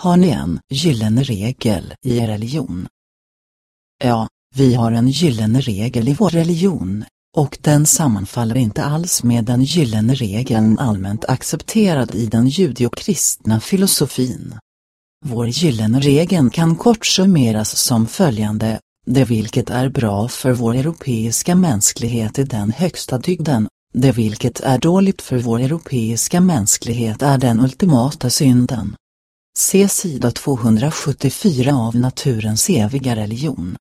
Har ni en gyllene regel i er religion? Ja, vi har en gyllene regel i vår religion, och den sammanfaller inte alls med den gyllene regeln allmänt accepterad i den judeokristna filosofin. Vår gyllene regeln kan kort summeras som följande, det vilket är bra för vår europeiska mänsklighet är den högsta dygden, det vilket är dåligt för vår europeiska mänsklighet är den ultimata synden. Se sida 274 av Naturens eviga religion.